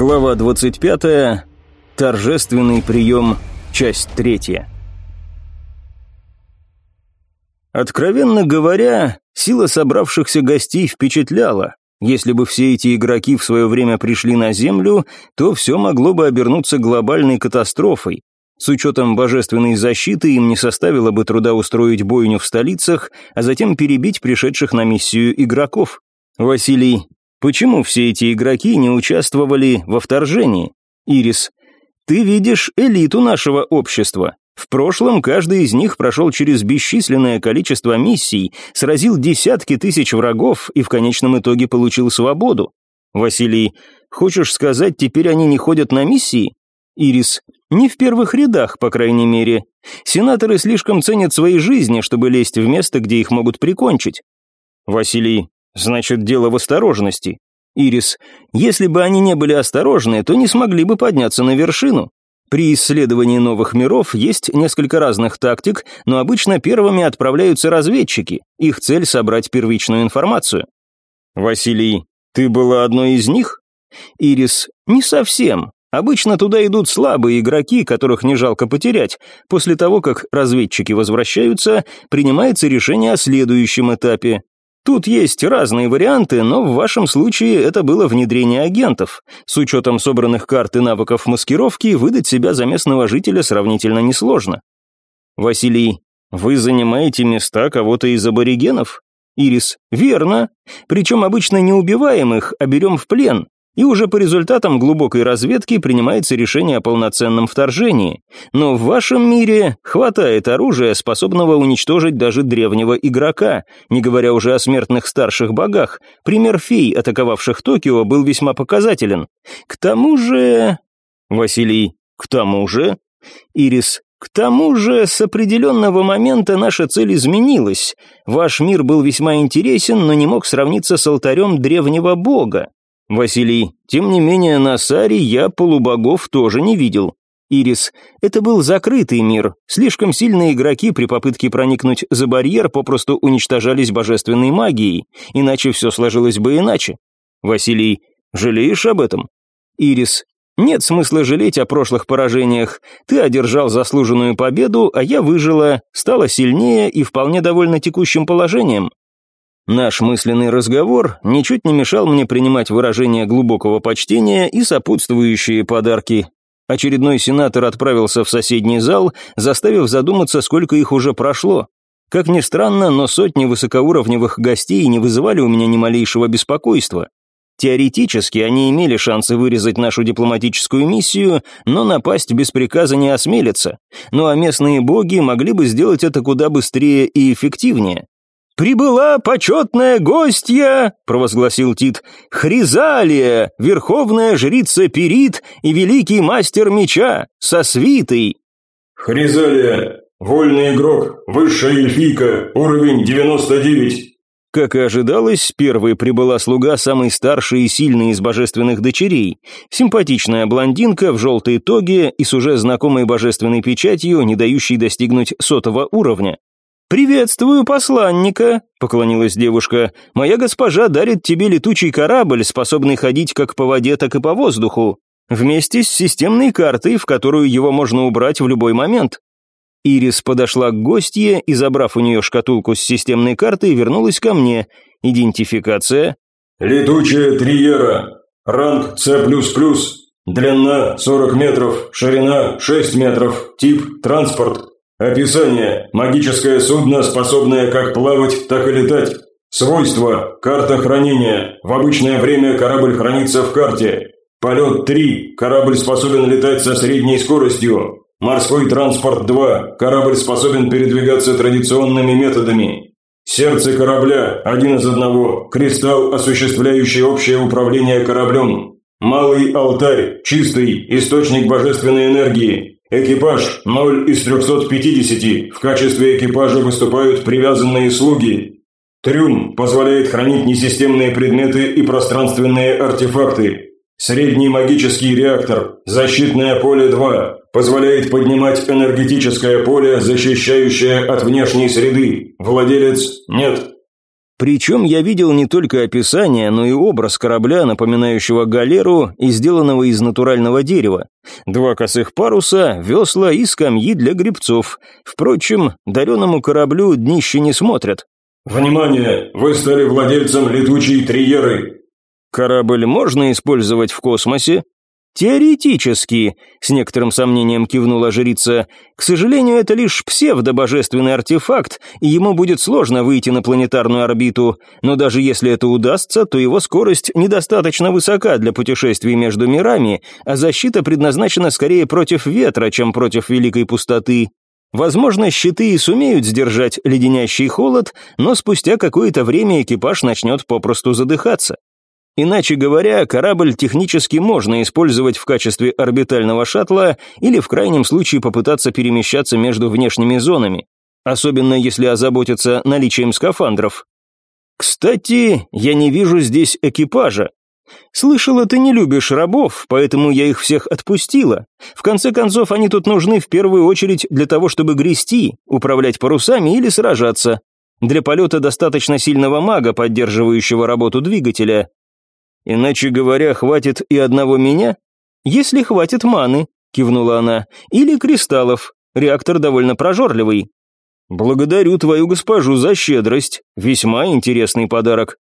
Глава 25. Торжественный прием. Часть третья. Откровенно говоря, сила собравшихся гостей впечатляла. Если бы все эти игроки в свое время пришли на Землю, то все могло бы обернуться глобальной катастрофой. С учетом божественной защиты им не составило бы труда устроить бойню в столицах, а затем перебить пришедших на миссию игроков. Василий Почему все эти игроки не участвовали во вторжении? Ирис, ты видишь элиту нашего общества. В прошлом каждый из них прошел через бесчисленное количество миссий, сразил десятки тысяч врагов и в конечном итоге получил свободу. Василий, хочешь сказать, теперь они не ходят на миссии? Ирис, не в первых рядах, по крайней мере. Сенаторы слишком ценят свои жизни, чтобы лезть в место, где их могут прикончить. Василий, Значит, дело в осторожности. Ирис, если бы они не были осторожны, то не смогли бы подняться на вершину. При исследовании новых миров есть несколько разных тактик, но обычно первыми отправляются разведчики. Их цель — собрать первичную информацию. Василий, ты была одной из них? Ирис, не совсем. Обычно туда идут слабые игроки, которых не жалко потерять. После того, как разведчики возвращаются, принимается решение о следующем этапе. Тут есть разные варианты, но в вашем случае это было внедрение агентов. С учетом собранных карт и навыков маскировки, выдать себя за местного жителя сравнительно несложно. Василий, вы занимаете места кого-то из аборигенов? Ирис, верно. Причем обычно не убиваем их, а берем в плен и уже по результатам глубокой разведки принимается решение о полноценном вторжении. Но в вашем мире хватает оружия, способного уничтожить даже древнего игрока, не говоря уже о смертных старших богах. Пример фей, атаковавших Токио, был весьма показателен. К тому же... Василий, к тому же... Ирис, к тому же, с определенного момента наша цель изменилась. Ваш мир был весьма интересен, но не мог сравниться с алтарем древнего бога. Василий, тем не менее на Саре я полубогов тоже не видел. Ирис, это был закрытый мир. Слишком сильные игроки при попытке проникнуть за барьер попросту уничтожались божественной магией, иначе все сложилось бы иначе. Василий, жалеешь об этом? Ирис, нет смысла жалеть о прошлых поражениях. Ты одержал заслуженную победу, а я выжила, стала сильнее и вполне довольна текущим положением. Наш мысленный разговор ничуть не мешал мне принимать выражения глубокого почтения и сопутствующие подарки. Очередной сенатор отправился в соседний зал, заставив задуматься, сколько их уже прошло. Как ни странно, но сотни высокоуровневых гостей не вызывали у меня ни малейшего беспокойства. Теоретически они имели шансы вырезать нашу дипломатическую миссию, но напасть без приказа не осмелятся. Ну а местные боги могли бы сделать это куда быстрее и эффективнее. «Прибыла почетная гостья», — провозгласил Тит, «Хризалия, верховная жрица Перит и великий мастер меча, со свитой». «Хризалия, вольный игрок, высшая эльфийка, уровень 99». Как и ожидалось, первой прибыла слуга самой старшей и сильной из божественных дочерей. Симпатичная блондинка в желтой тоге и с уже знакомой божественной печатью, не дающей достигнуть сотого уровня. «Приветствую посланника», — поклонилась девушка. «Моя госпожа дарит тебе летучий корабль, способный ходить как по воде, так и по воздуху, вместе с системной картой, в которую его можно убрать в любой момент». Ирис подошла к гостье и, забрав у нее шкатулку с системной картой, вернулась ко мне. Идентификация. «Летучая триера. Ранг С++. Длина 40 метров, ширина 6 метров, тип транспорт, Описание. Магическое судно, способное как плавать, так и летать. Свойства. Карта хранения. В обычное время корабль хранится в карте. Полет 3. Корабль способен летать со средней скоростью. Морской транспорт 2. Корабль способен передвигаться традиционными методами. Сердце корабля – один из одного. Кристалл, осуществляющий общее управление кораблем. Малый алтарь – чистый, источник божественной энергии. Экипаж 0 из 350. В качестве экипажа выступают привязанные слуги. Трюм позволяет хранить несистемные предметы и пространственные артефакты. Средний магический реактор, защитное поле 2, позволяет поднимать энергетическое поле, защищающее от внешней среды. Владелец – нет. Причем я видел не только описание, но и образ корабля, напоминающего галеру и сделанного из натурального дерева. Два косых паруса, весла и скамьи для грибцов. Впрочем, дареному кораблю днище не смотрят. «Внимание! Вы стали владельцем летучей триеры!» «Корабль можно использовать в космосе?» «Теоретически», — с некоторым сомнением кивнула жрица, «к сожалению, это лишь псевдобожественный артефакт, и ему будет сложно выйти на планетарную орбиту, но даже если это удастся, то его скорость недостаточно высока для путешествий между мирами, а защита предназначена скорее против ветра, чем против великой пустоты. Возможно, щиты и сумеют сдержать леденящий холод, но спустя какое-то время экипаж начнет попросту задыхаться. Иначе говоря, корабль технически можно использовать в качестве орбитального шаттла или в крайнем случае попытаться перемещаться между внешними зонами, особенно если озаботиться наличием скафандров. Кстати, я не вижу здесь экипажа. Слышала, ты не любишь рабов, поэтому я их всех отпустила. В конце концов, они тут нужны в первую очередь для того, чтобы грести, управлять парусами или сражаться. Для полета достаточно сильного мага, поддерживающего работу двигателя, Иначе говоря, хватит и одного меня? Если хватит маны, кивнула она, или кристаллов. Реактор довольно прожорливый. Благодарю твою госпожу за щедрость. Весьма интересный подарок.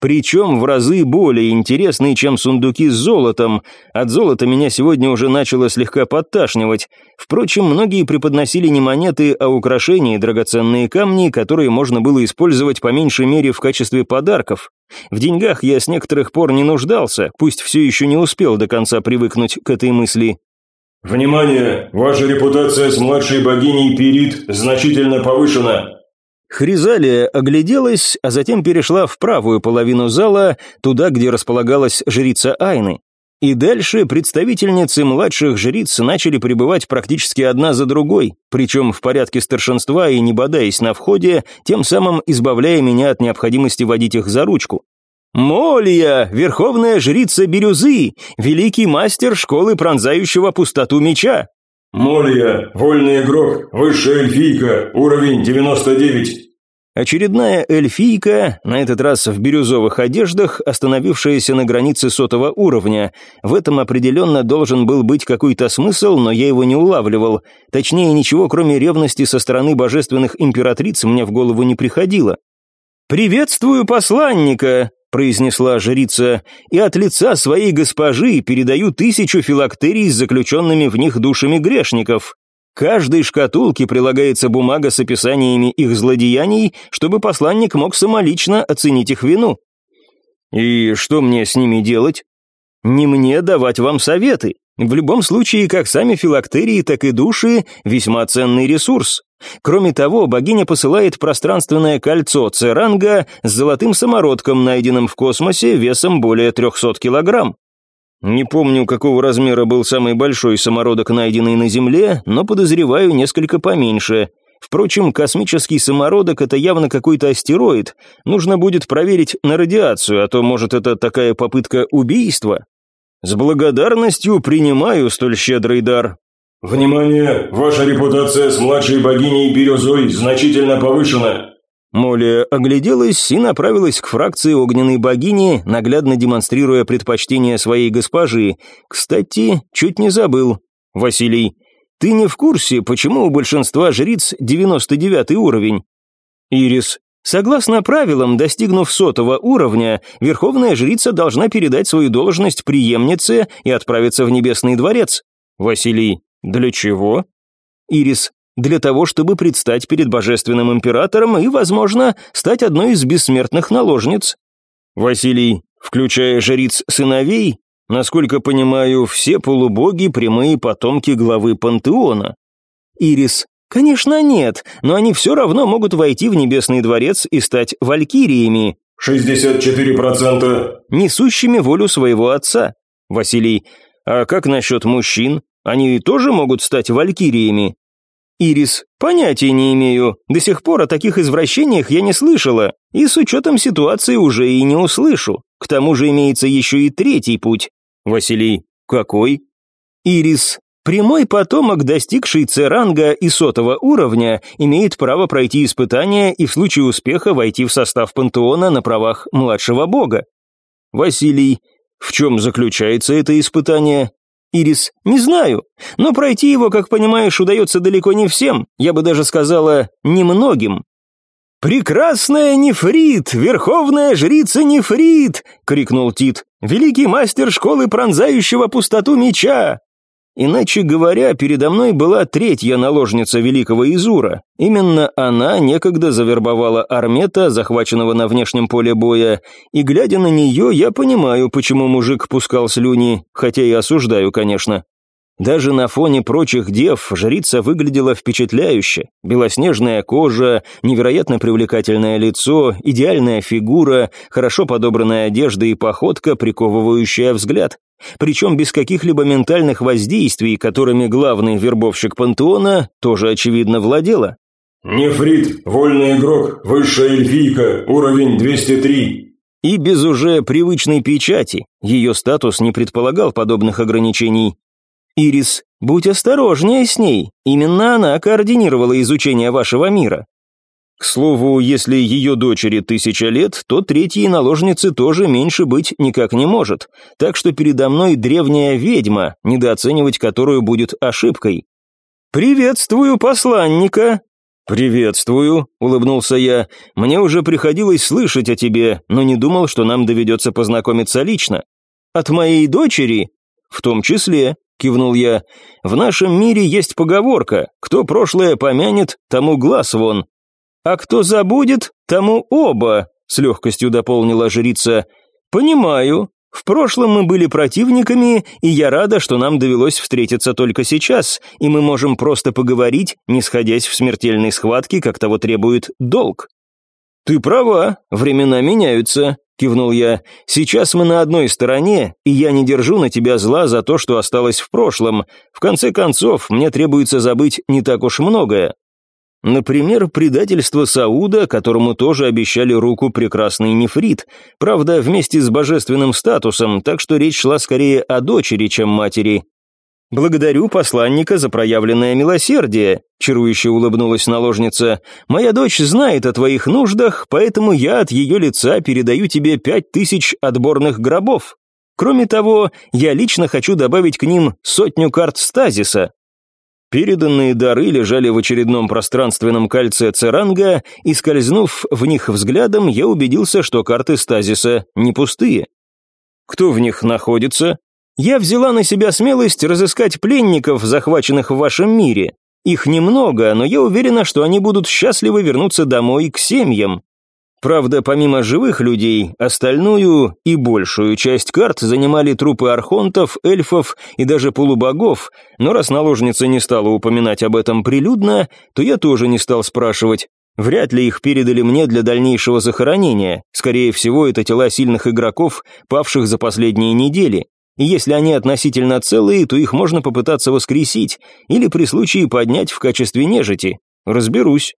Причем в разы более интересный, чем сундуки с золотом. От золота меня сегодня уже начало слегка подташнивать. Впрочем, многие преподносили не монеты, а украшения и драгоценные камни, которые можно было использовать по меньшей мере в качестве подарков. В деньгах я с некоторых пор не нуждался, пусть все еще не успел до конца привыкнуть к этой мысли. «Внимание! Ваша репутация с младшей богиней Перит значительно повышена. Хризалия огляделась, а затем перешла в правую половину зала, туда, где располагалась жрица Айны. И дальше представительницы младших жриц начали пребывать практически одна за другой, причем в порядке старшинства и не бодаясь на входе, тем самым избавляя меня от необходимости водить их за ручку. «Молия, верховная жрица Бирюзы, великий мастер школы пронзающего пустоту меча!» Молия, вольный игрок, высшая эльфийка, уровень 99. Очередная эльфийка, на этот раз в бирюзовых одеждах, остановившаяся на границе сотого уровня. В этом определенно должен был быть какой-то смысл, но я его не улавливал. Точнее, ничего, кроме ревности со стороны божественных императриц, мне в голову не приходило. «Приветствую посланника!» Произнесла жрица, и от лица своей госпожи передаю тысячу филактерий с заключенными в них душами грешников. Каждой шкатулке прилагается бумага с описаниями их злодеяний, чтобы посланник мог самолично оценить их вину. И что мне с ними делать? Не мне давать вам советы. В любом случае, как сами филактерии, так и души – весьма ценный ресурс. Кроме того, богиня посылает пространственное кольцо Церанга с золотым самородком, найденным в космосе, весом более 300 килограмм. Не помню, какого размера был самый большой самородок, найденный на Земле, но подозреваю несколько поменьше. Впрочем, космический самородок – это явно какой-то астероид. Нужно будет проверить на радиацию, а то, может, это такая попытка убийства? С благодарностью принимаю столь щедрый дар. «Внимание! Ваша репутация с младшей богиней Бирюзой значительно повышена!» Молли огляделась и направилась к фракции огненной богини, наглядно демонстрируя предпочтение своей госпожи. Кстати, чуть не забыл. Василий, ты не в курсе, почему у большинства жриц 99 уровень? Ирис, Согласно правилам, достигнув сотого уровня, верховная жрица должна передать свою должность преемнице и отправиться в небесный дворец. Василий, для чего? Ирис, для того, чтобы предстать перед божественным императором и, возможно, стать одной из бессмертных наложниц. Василий, включая жриц сыновей, насколько понимаю, все полубоги – прямые потомки главы пантеона. Ирис, конечно нет, но они все равно могут войти в небесный дворец и стать валькириями. 64%. Несущими волю своего отца. Василий, а как насчет мужчин? Они тоже могут стать валькириями? Ирис, понятия не имею. До сих пор о таких извращениях я не слышала, и с учетом ситуации уже и не услышу. К тому же имеется еще и третий путь. Василий, какой? Ирис, Прямой потомок, достигший С-ранга и сотого уровня, имеет право пройти испытание и в случае успеха войти в состав пантеона на правах младшего бога. Василий, в чем заключается это испытание? Ирис, не знаю, но пройти его, как понимаешь, удается далеко не всем, я бы даже сказала, немногим. «Прекрасная Нефрит! Верховная жрица Нефрит!» — крикнул Тит. «Великий мастер школы пронзающего пустоту меча! Иначе говоря, передо мной была третья наложница великого Изура. Именно она некогда завербовала Армета, захваченного на внешнем поле боя, и, глядя на нее, я понимаю, почему мужик пускал слюни, хотя и осуждаю, конечно. Даже на фоне прочих дев жрица выглядела впечатляюще. Белоснежная кожа, невероятно привлекательное лицо, идеальная фигура, хорошо подобранная одежда и походка, приковывающая взгляд. Причем без каких-либо ментальных воздействий, которыми главный вербовщик пантеона тоже, очевидно, владела. «Нефрит, вольный игрок, высшая эльфийка, уровень 203». И без уже привычной печати. Ее статус не предполагал подобных ограничений. «Ирис, будь осторожнее с ней. Именно она координировала изучение вашего мира. К слову, если ее дочери тысяча лет, то третьей наложницы тоже меньше быть никак не может, так что передо мной древняя ведьма, недооценивать которую будет ошибкой. «Приветствую посланника!» «Приветствую», — улыбнулся я. «Мне уже приходилось слышать о тебе, но не думал, что нам доведется познакомиться лично». «От моей дочери?» «В том числе», — кивнул я. «В нашем мире есть поговорка «Кто прошлое помянет, тому глаз вон». «А кто забудет, тому оба», — с легкостью дополнила жрица. «Понимаю. В прошлом мы были противниками, и я рада, что нам довелось встретиться только сейчас, и мы можем просто поговорить, не сходясь в смертельной схватке, как того требует долг». «Ты права, времена меняются», — кивнул я. «Сейчас мы на одной стороне, и я не держу на тебя зла за то, что осталось в прошлом. В конце концов, мне требуется забыть не так уж многое. Например, предательство Сауда, которому тоже обещали руку прекрасный нефрит, правда, вместе с божественным статусом, так что речь шла скорее о дочери, чем матери. «Благодарю посланника за проявленное милосердие», — чарующе улыбнулась наложница. «Моя дочь знает о твоих нуждах, поэтому я от ее лица передаю тебе пять тысяч отборных гробов. Кроме того, я лично хочу добавить к ним сотню карт стазиса, Переданные дары лежали в очередном пространственном кольце Церанга, и, скользнув в них взглядом, я убедился, что карты стазиса не пустые. Кто в них находится? Я взяла на себя смелость разыскать пленников, захваченных в вашем мире. Их немного, но я уверена, что они будут счастливы вернуться домой к семьям. Правда, помимо живых людей, остальную и большую часть карт занимали трупы архонтов, эльфов и даже полубогов, но раз наложница не стала упоминать об этом прилюдно, то я тоже не стал спрашивать. Вряд ли их передали мне для дальнейшего захоронения. Скорее всего, это тела сильных игроков, павших за последние недели. И если они относительно целые, то их можно попытаться воскресить или при случае поднять в качестве нежити. Разберусь.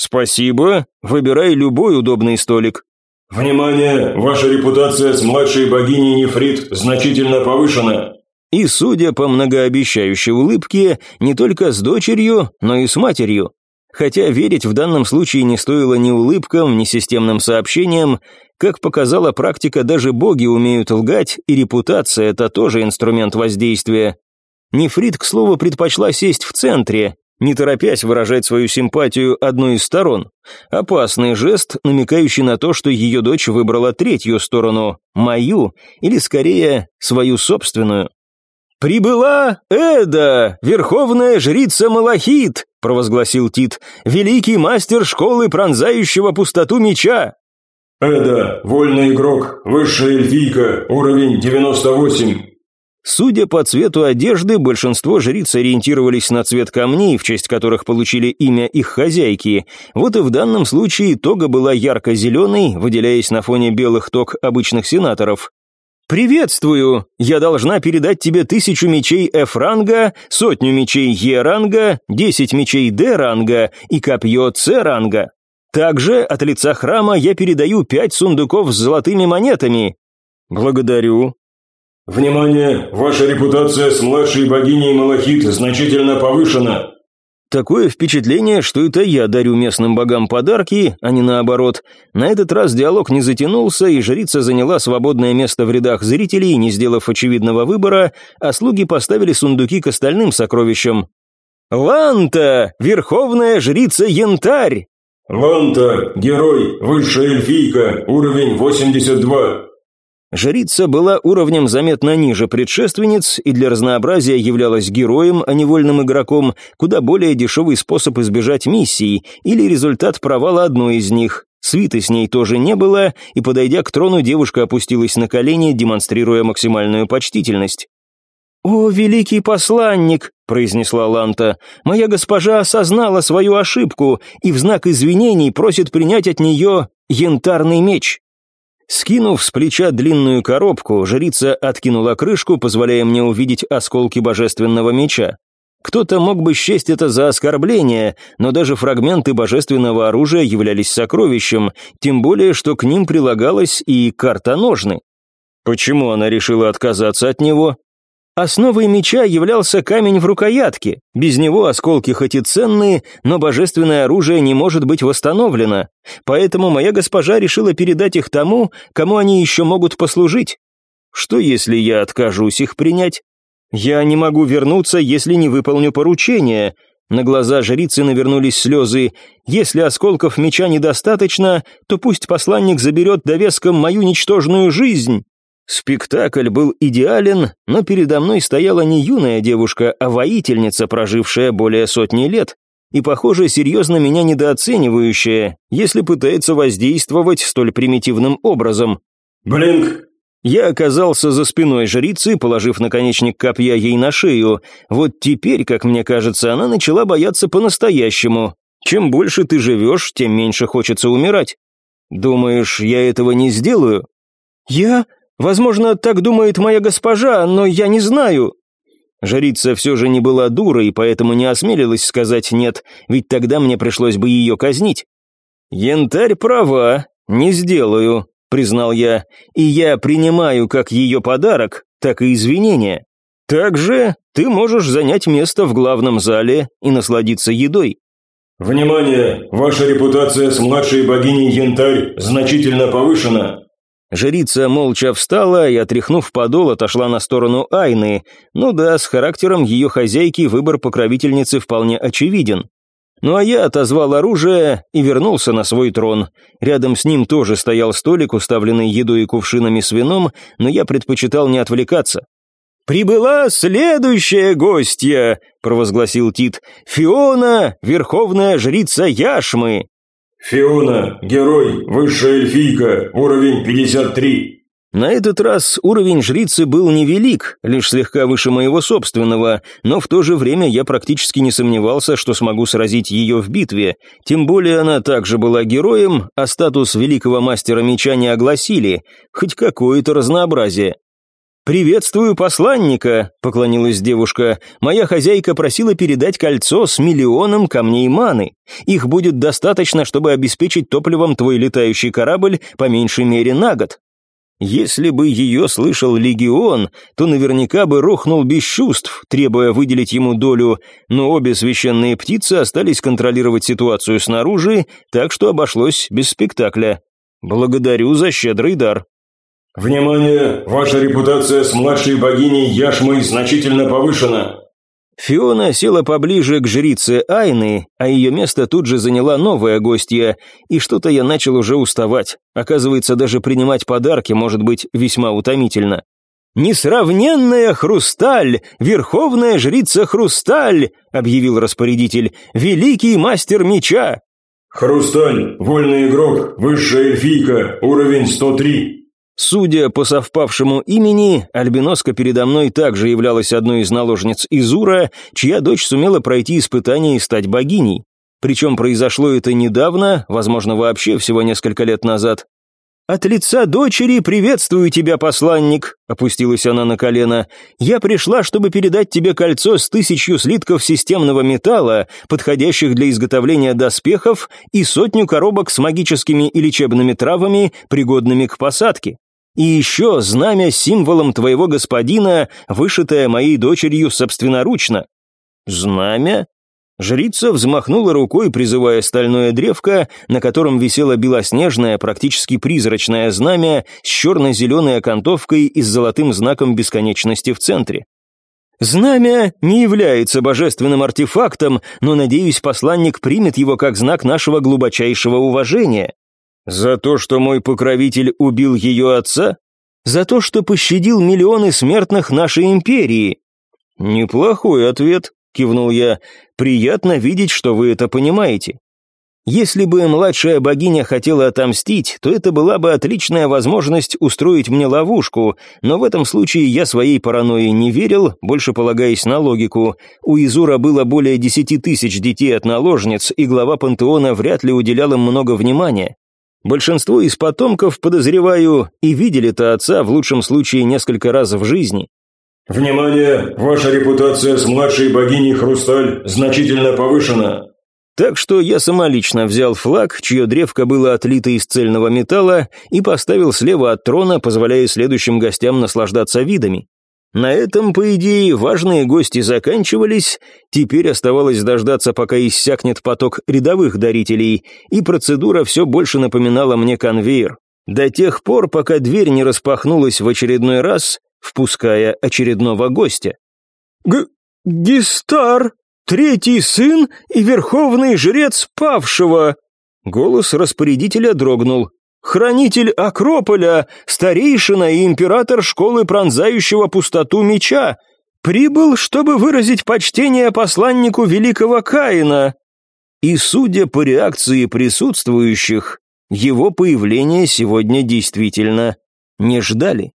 «Спасибо. Выбирай любой удобный столик». «Внимание! Ваша репутация с младшей богиней Нефрит значительно повышена». И, судя по многообещающей улыбке, не только с дочерью, но и с матерью. Хотя верить в данном случае не стоило ни улыбкам, ни системным сообщениям. Как показала практика, даже боги умеют лгать, и репутация – это тоже инструмент воздействия. Нефрит, к слову, предпочла сесть в центре, не торопясь выражать свою симпатию одной из сторон. Опасный жест, намекающий на то, что ее дочь выбрала третью сторону, мою, или скорее, свою собственную. «Прибыла Эда, верховная жрица Малахит», — провозгласил Тит, «великий мастер школы пронзающего пустоту меча». «Эда, вольный игрок, высшая эльфийка, уровень 98, Судя по цвету одежды, большинство жриц ориентировались на цвет камней, в честь которых получили имя их хозяйки. Вот и в данном случае тога была ярко-зеленой, выделяясь на фоне белых тог обычных сенаторов. «Приветствую! Я должна передать тебе тысячу мечей F-ранга, сотню мечей Е-ранга, десять мечей Д-ранга и копье С-ранга. Также от лица храма я передаю пять сундуков с золотыми монетами». «Благодарю», Внимание! Ваша репутация с младшей богиней Малахит значительно повышена. Такое впечатление, что это я дарю местным богам подарки, а не наоборот. На этот раз диалог не затянулся, и жрица заняла свободное место в рядах зрителей, не сделав очевидного выбора, а слуги поставили сундуки к остальным сокровищам. «Ланта! Верховная жрица Янтарь!» «Ланта! Герой! Высшая эльфийка! Уровень 82!» Жрица была уровнем заметно ниже предшественниц и для разнообразия являлась героем, а не вольным игроком, куда более дешевый способ избежать миссий или результат провала одной из них. Свиты с ней тоже не было, и, подойдя к трону, девушка опустилась на колени, демонстрируя максимальную почтительность. «О, великий посланник!» — произнесла Ланта. «Моя госпожа осознала свою ошибку и в знак извинений просит принять от нее янтарный меч». Скинув с плеча длинную коробку, жрица откинула крышку, позволяя мне увидеть осколки божественного меча. Кто-то мог бы счесть это за оскорбление, но даже фрагменты божественного оружия являлись сокровищем, тем более, что к ним прилагалась и карта ножны. Почему она решила отказаться от него? Основой меча являлся камень в рукоятке. Без него осколки хоть и ценные, но божественное оружие не может быть восстановлено. Поэтому моя госпожа решила передать их тому, кому они еще могут послужить. Что если я откажусь их принять? Я не могу вернуться, если не выполню поручение. На глаза жрицы навернулись слезы. Если осколков меча недостаточно, то пусть посланник заберет довеском мою ничтожную жизнь. Спектакль был идеален, но передо мной стояла не юная девушка, а воительница, прожившая более сотни лет, и, похоже, серьезно меня недооценивающая, если пытается воздействовать столь примитивным образом. «Блинк!» Я оказался за спиной жрицы, положив наконечник копья ей на шею. Вот теперь, как мне кажется, она начала бояться по-настоящему. Чем больше ты живешь, тем меньше хочется умирать. Думаешь, я этого не сделаю? Я Возможно, так думает моя госпожа, но я не знаю». Жрица все же не была дурой, поэтому не осмелилась сказать «нет», ведь тогда мне пришлось бы ее казнить. «Янтарь права, не сделаю», — признал я, «и я принимаю как ее подарок, так и извинения. Также ты можешь занять место в главном зале и насладиться едой». «Внимание! Ваша репутация с младшей богиней Янтарь значительно повышена. Жрица молча встала и, отряхнув подол, отошла на сторону Айны. Ну да, с характером ее хозяйки выбор покровительницы вполне очевиден. Ну а я отозвал оружие и вернулся на свой трон. Рядом с ним тоже стоял столик, уставленный едой и кувшинами с вином, но я предпочитал не отвлекаться. «Прибыла следующая гостья», — провозгласил Тит, — «Фиона, верховная жрица Яшмы». «Фиона, герой, высшая эльфийка, уровень 53». На этот раз уровень жрицы был невелик, лишь слегка выше моего собственного, но в то же время я практически не сомневался, что смогу сразить ее в битве, тем более она также была героем, а статус великого мастера меча не огласили, хоть какое-то разнообразие. «Приветствую посланника», — поклонилась девушка. «Моя хозяйка просила передать кольцо с миллионом камней маны. Их будет достаточно, чтобы обеспечить топливом твой летающий корабль по меньшей мере на год». Если бы ее слышал легион, то наверняка бы рухнул без чувств, требуя выделить ему долю, но обе священные птицы остались контролировать ситуацию снаружи, так что обошлось без спектакля. Благодарю за щедрый дар. «Внимание! Ваша репутация с младшей богиней Яшмой значительно повышена!» Фиона села поближе к жрице Айны, а ее место тут же заняла новая гостья, и что-то я начал уже уставать. Оказывается, даже принимать подарки может быть весьма утомительно. «Несравненная Хрусталь! Верховная жрица Хрусталь!» — объявил распорядитель. «Великий мастер меча!» «Хрусталь, вольный игрок, высшая эльфийка, уровень 103». Судя по совпавшему имени, альбиноска передо мной также являлась одной из наложниц Изура, чья дочь сумела пройти испытание и стать богиней. Причем произошло это недавно, возможно, вообще всего несколько лет назад. «От лица дочери приветствую тебя, посланник», — опустилась она на колено. «Я пришла, чтобы передать тебе кольцо с тысячью слитков системного металла, подходящих для изготовления доспехов, и сотню коробок с магическими и лечебными травами, пригодными к посадке. И еще знамя с символом твоего господина, вышитое моей дочерью собственноручно». «Знамя?» Жрица взмахнула рукой, призывая стальное древко, на котором висело белоснежное, практически призрачное знамя с черно-зеленой окантовкой и с золотым знаком бесконечности в центре. Знамя не является божественным артефактом, но, надеюсь, посланник примет его как знак нашего глубочайшего уважения. За то, что мой покровитель убил ее отца? За то, что пощадил миллионы смертных нашей империи? Неплохой ответ, кивнул я. Приятно видеть, что вы это понимаете. Если бы младшая богиня хотела отомстить, то это была бы отличная возможность устроить мне ловушку, но в этом случае я своей паранойи не верил, больше полагаясь на логику. У Изура было более десяти тысяч детей от наложниц, и глава пантеона вряд ли уделял им много внимания. Большинство из потомков, подозреваю, и видели-то отца в лучшем случае несколько раз в жизни. «Внимание! Ваша репутация с младшей богиней Хрусталь значительно повышена. Так что я самолично взял флаг, чье древко было отлито из цельного металла, и поставил слева от трона, позволяя следующим гостям наслаждаться видами. На этом, по идее, важные гости заканчивались, теперь оставалось дождаться, пока иссякнет поток рядовых дарителей, и процедура все больше напоминала мне конвейер. До тех пор, пока дверь не распахнулась в очередной раз, впуская очередного гостя. «Г... Гистар!» третий сын и верховный жрец павшего!» Голос распорядителя дрогнул. «Хранитель Акрополя, старейшина и император школы пронзающего пустоту меча, прибыл, чтобы выразить почтение посланнику великого Каина». И, судя по реакции присутствующих, его появление сегодня действительно не ждали.